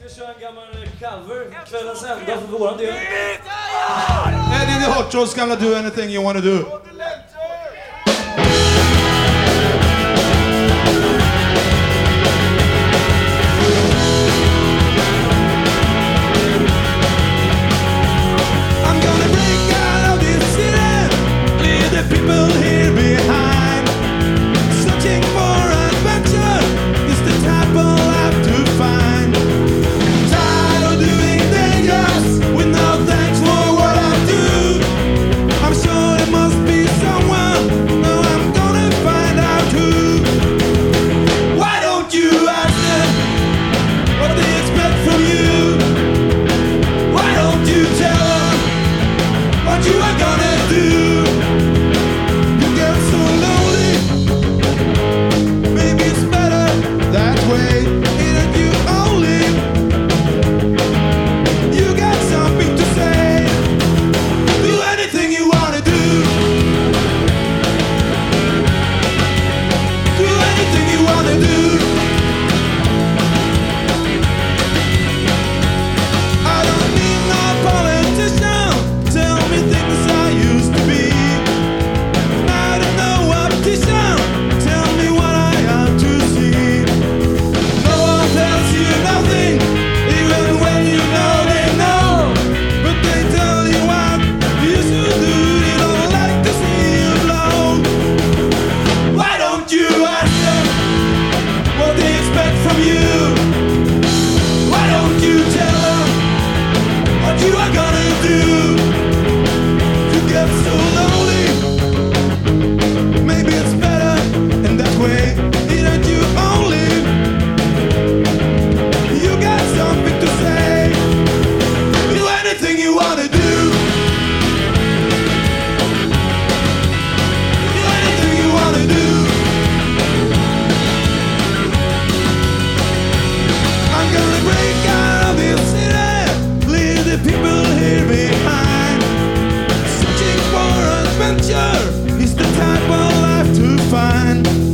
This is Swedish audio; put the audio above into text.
ska köra en gammal cover, kvällens ända för våran del. Eddie the Hot Rods gamla Do Anything You Wanna Do. the type of life to find.